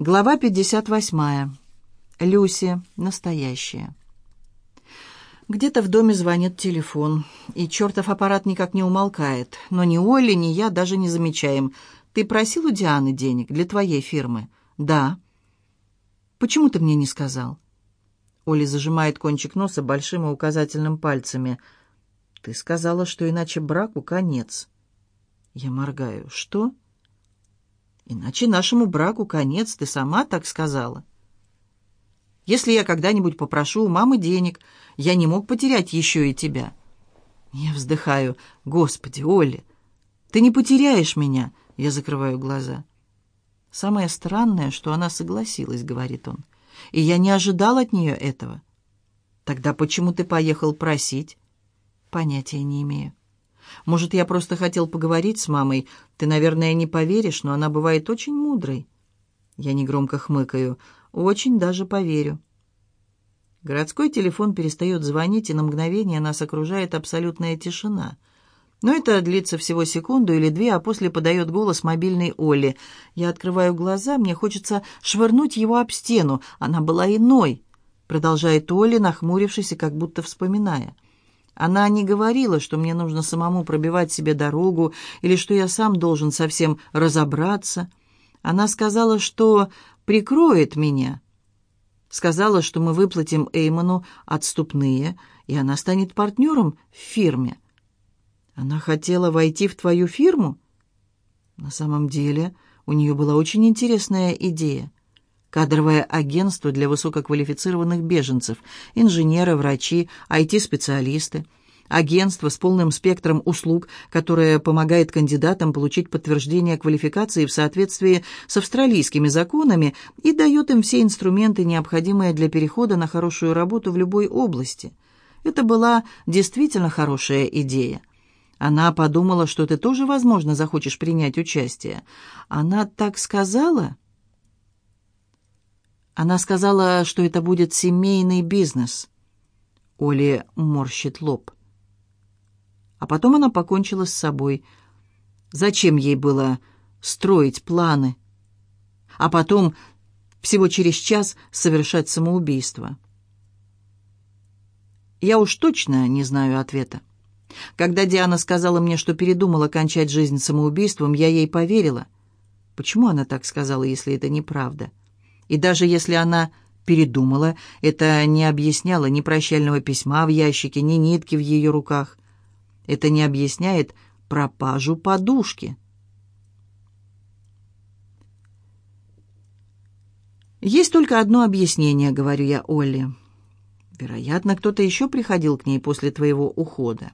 Глава 58. Люси. Настоящая. Где-то в доме звонит телефон, и чертов аппарат никак не умолкает. Но ни Олли, ни я даже не замечаем. Ты просил у Дианы денег для твоей фирмы? Да. Почему ты мне не сказал? Оля зажимает кончик носа большим и указательным пальцами. Ты сказала, что иначе браку конец. Я моргаю. Что? Что? Иначе нашему браку конец, ты сама так сказала. Если я когда-нибудь попрошу у мамы денег, я не мог потерять еще и тебя. Я вздыхаю. Господи, Оля, ты не потеряешь меня. Я закрываю глаза. Самое странное, что она согласилась, говорит он. И я не ожидал от нее этого. Тогда почему ты поехал просить? Понятия не имею. Может, я просто хотел поговорить с мамой. Ты, наверное, не поверишь, но она бывает очень мудрой». Я негромко хмыкаю. «Очень даже поверю». Городской телефон перестает звонить, и на мгновение нас окружает абсолютная тишина. Но это длится всего секунду или две, а после подает голос мобильной Оли. Я открываю глаза, мне хочется швырнуть его об стену. Она была иной, продолжает Оля, нахмурившись и как будто вспоминая. Она не говорила, что мне нужно самому пробивать себе дорогу или что я сам должен совсем разобраться. Она сказала, что прикроет меня. Сказала, что мы выплатим Эйману отступные, и она станет партнером в фирме. Она хотела войти в твою фирму? На самом деле у нее была очень интересная идея кадровое агентство для высококвалифицированных беженцев, инженеры, врачи, IT-специалисты, агентство с полным спектром услуг, которое помогает кандидатам получить подтверждение квалификации в соответствии с австралийскими законами и дает им все инструменты, необходимые для перехода на хорошую работу в любой области. Это была действительно хорошая идея. Она подумала, что ты тоже, возможно, захочешь принять участие. Она так сказала?» Она сказала, что это будет семейный бизнес. Оля морщит лоб. А потом она покончила с собой. Зачем ей было строить планы? А потом всего через час совершать самоубийство? Я уж точно не знаю ответа. Когда Диана сказала мне, что передумала кончать жизнь самоубийством, я ей поверила. Почему она так сказала, если это неправда? — и даже если она передумала, это не объясняло ни прощального письма в ящике, ни нитки в ее руках. Это не объясняет пропажу подушки. «Есть только одно объяснение», — говорю я Олли. «Вероятно, кто-то еще приходил к ней после твоего ухода».